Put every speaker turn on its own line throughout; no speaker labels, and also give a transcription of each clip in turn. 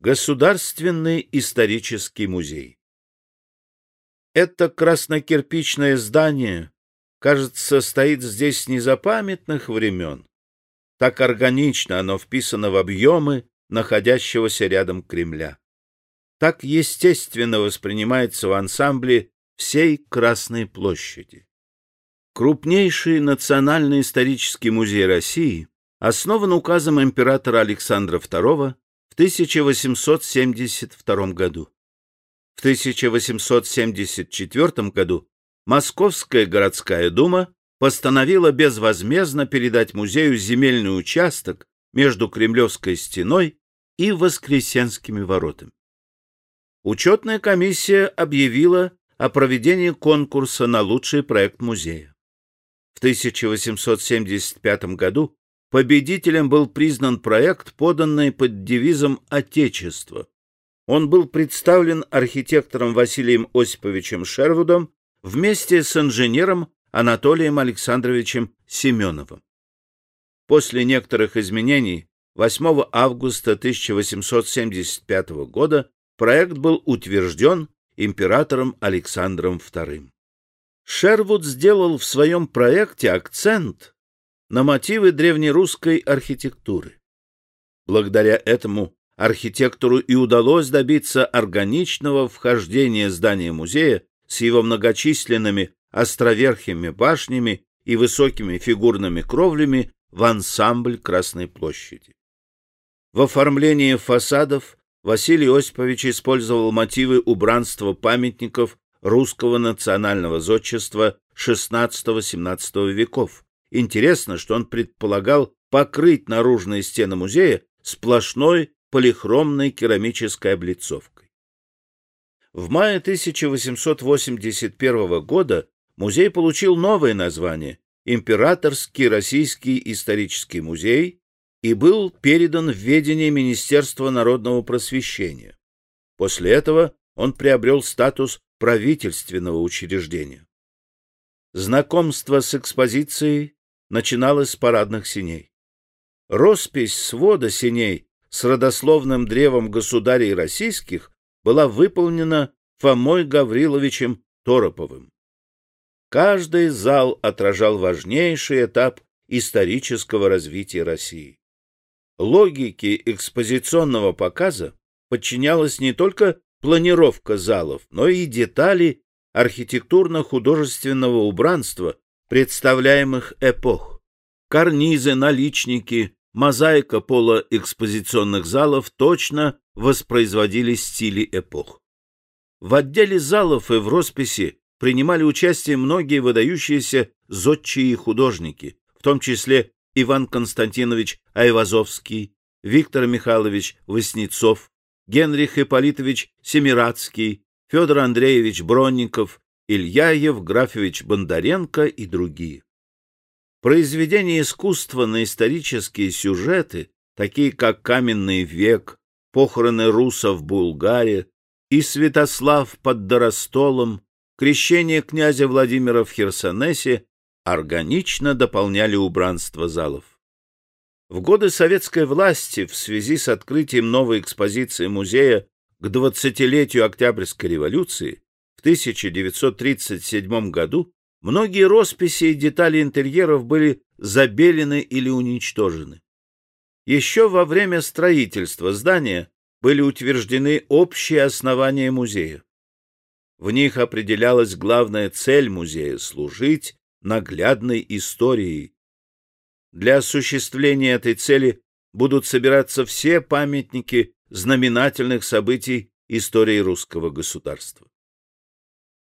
Государственный исторический музей. Это краснокирпичное здание, кажется, стоит здесь с незапамятных времен. Так органично оно вписано в объемы находящегося рядом Кремля. Так естественно воспринимается в ансамбле всей Красной площади. Крупнейший национальный исторический музей России основан указом императора Александра II 1872 году. В 1874 году Московская городская дума постановила безвозмездно передать музею земельный участок между Кремлевской стеной и Воскресенскими воротами. Учетная комиссия объявила о проведении конкурса на лучший проект музея. В 1875 году победителем был признан проект, поданный под девизом «Отечество». Он был представлен архитектором Василием Осиповичем Шервудом вместе с инженером Анатолием Александровичем Семеновым. После некоторых изменений 8 августа 1875 года проект был утвержден императором Александром II. Шервуд сделал в своем проекте акцент на мотивы древнерусской архитектуры. Благодаря этому архитектору и удалось добиться органичного вхождения здания музея с его многочисленными островерхими башнями и высокими фигурными кровлями в ансамбль Красной площади. В оформлении фасадов Василий Осипович использовал мотивы убранства памятников русского национального зодчества XVI-XVII веков. Интересно, что он предполагал покрыть наружные стены музея сплошной полихромной керамической облицовкой. В мае 1881 года музей получил новое название Императорский Российский исторический музей и был передан в ведение Министерства народного просвещения. После этого он приобрел статус правительственного учреждения. Знакомство с экспозицией начиналось с парадных синей. Роспись свода синей с родословным древом государей российских была выполнена Фомой Гавриловичем Тороповым. Каждый зал отражал важнейший этап исторического развития России. Логике экспозиционного показа подчинялась не только планировка залов, но и детали архитектурно-художественного убранства представляемых эпох. Карнизы, наличники, мозаика пола экспозиционных залов точно воспроизводили стили эпох. В отделе залов и в росписи принимали участие многие выдающиеся зодчие художники, в том числе Иван Константинович Айвазовский, Виктор Михайлович Васнецов, Генрих Ипполитович Семирадский, Федор Андреевич Бронников, Илья Евграфович Бондаренко и другие. Произведения искусства на исторические сюжеты, такие как «Каменный век», «Похороны русов в Булгаре» и «Святослав под Доростолом», «Крещение князя Владимира в Херсонесе» органично дополняли убранство залов. В годы советской власти в связи с открытием новой экспозиции музея к 20-летию Октябрьской революции в 1937 году многие росписи и детали интерьеров были забелены или уничтожены. Еще во время строительства здания были утверждены общие основания музея. В них определялась главная цель музея — служить наглядной историей. Для осуществления этой цели будут собираться все памятники знаменательных событий истории русского государства.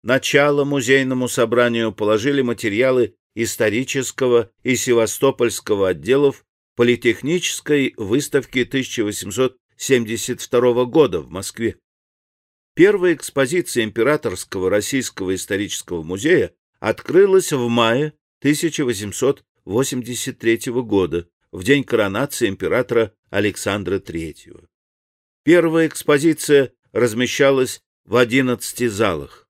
Начало музейному собранию положили материалы исторического и севастопольского отделов Политехнической выставки 1872 года в Москве. Первая экспозиция Императорского российского исторического музея открылась в мае 1883 года, в день коронации императора Александра III. Первая экспозиция размещалась в 11 залах.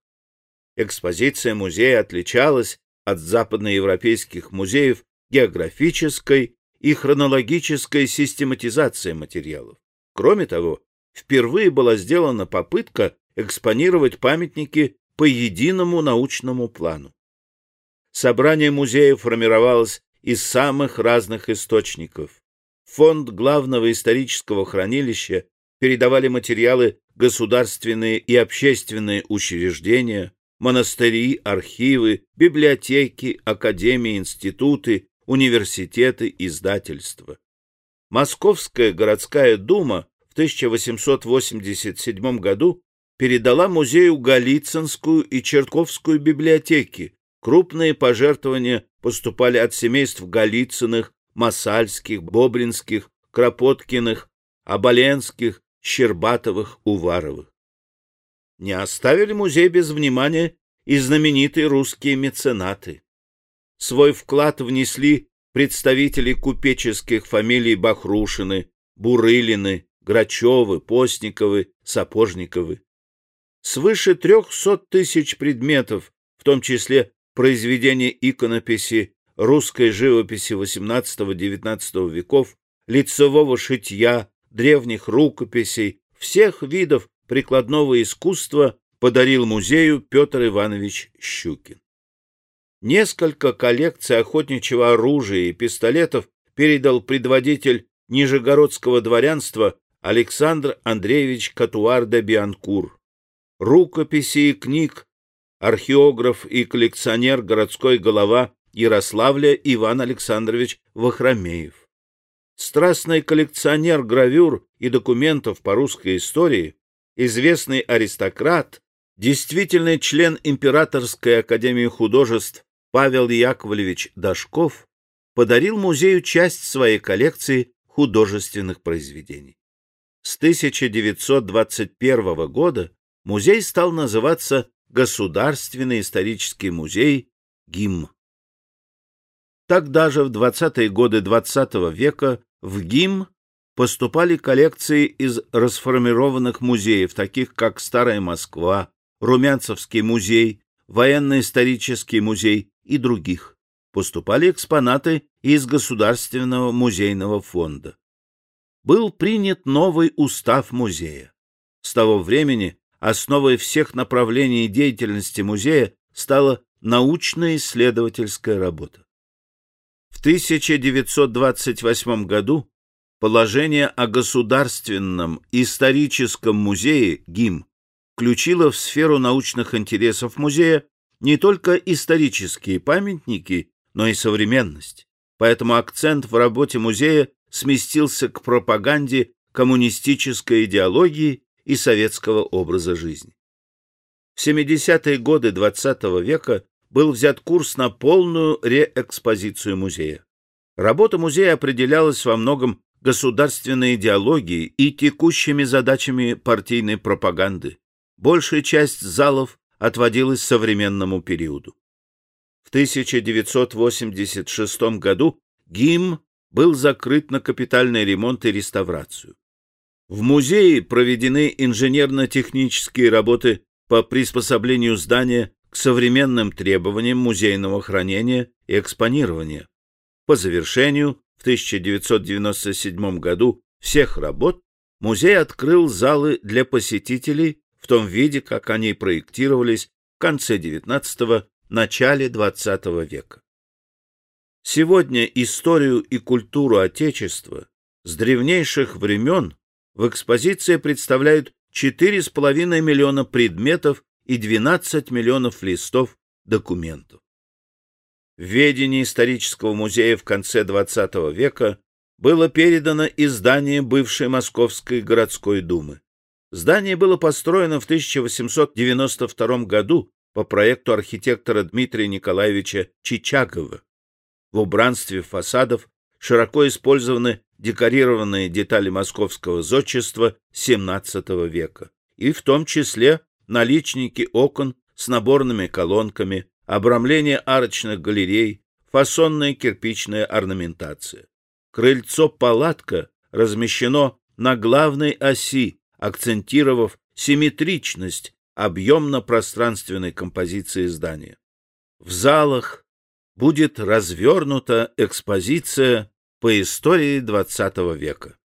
Экспозиция музея отличалась от западноевропейских музеев географической и хронологической систематизацией материалов. Кроме того, впервые была сделана попытка экспонировать памятники по единому научному плану. Собрание музея формировалось из самых разных источников. Фонд главного исторического хранилища передавали материалы государственные и общественные учреждения, монастыри, архивы, библиотеки, академии, институты, университеты, издательства. Московская городская дума в 1887 году передала музею Голицынскую и Чертковскую библиотеки. Крупные пожертвования поступали от семейств Голицыных, Масальских, Бобринских, Кропоткиных, Оболенских, Щербатовых, Уваровых. Не оставили музей без внимания и знаменитые русские меценаты. Свой вклад внесли представители купеческих фамилий Бахрушины, Бурылины, Грачевы, Постниковы, Сапожниковы. Свыше трехсот тысяч предметов, в том числе произведения иконописи, русской живописи XVIII-XIX веков, лицевого шитья, древних рукописей, всех видов прикладного искусства подарил музею Петр Иванович Щукин. Несколько коллекций охотничьего оружия и пистолетов передал предводитель Нижегородского дворянства Александр Андреевич Катуар-де-Бианкур. Рукописи и книг археограф и коллекционер городской голова Ярославля Иван Александрович Вахромеев. Страстный коллекционер гравюр и документов по русской истории, известный аристократ, действительный член Императорской академии художеств Павел Яковлевич Дашков подарил музею часть своей коллекции художественных произведений. С 1921 года музей стал называться Государственный исторический музей ГИМ. Тогда же в 20-е годы XX -го века в ГИМ поступали коллекции из расформированных музеев, таких как Старая Москва, Румянцевский музей, Военно-исторический музей и других. Поступали экспонаты из Государственного музейного фонда. Был принят новый устав музея. С того времени основой всех направлений деятельности музея стала научно-исследовательская работа. В 1928 году положение о Государственном историческом музее ГИМ включило в сферу научных интересов музея не только исторические памятники, но и современность. Поэтому акцент в работе музея сместился к пропаганде коммунистической идеологии и советского образа жизни. В 70-е годы XX -го века был взят курс на полную реэкспозицию музея. Работа музея определялась во многом государственной идеологией и текущими задачами партийной пропаганды. Большая часть залов отводилась современному периоду. В 1986 году ГИМ был закрыт на капитальный ремонт и реставрацию. В музее проведены инженерно-технические работы по приспособлению здания к современным требованиям музейного хранения и экспонирования. По завершению в 1997 году всех работ музей открыл залы для посетителей в том виде, как они проектировались в конце XIX – начале XX века. Сегодня историю и культуру Отечества с древнейших времен в экспозиции представляют 4,5 миллиона предметов и 12 миллионов листов документов. В ведении исторического музея в конце XX века было передано издание бывшей Московской городской думы. Здание было построено в 1892 году по проекту архитектора Дмитрия Николаевича Чичагова. В убранстве фасадов широко использованы декорированные детали московского зодчества XVII века, и в том числе наличники окон с наборными колонками, обрамление арочных галерей, фасонная кирпичная орнаментация. Крыльцо-палатка размещено на главной оси, акцентировав симметричность объемно-пространственной композиции здания. В залах будет развернута экспозиция по истории XX века.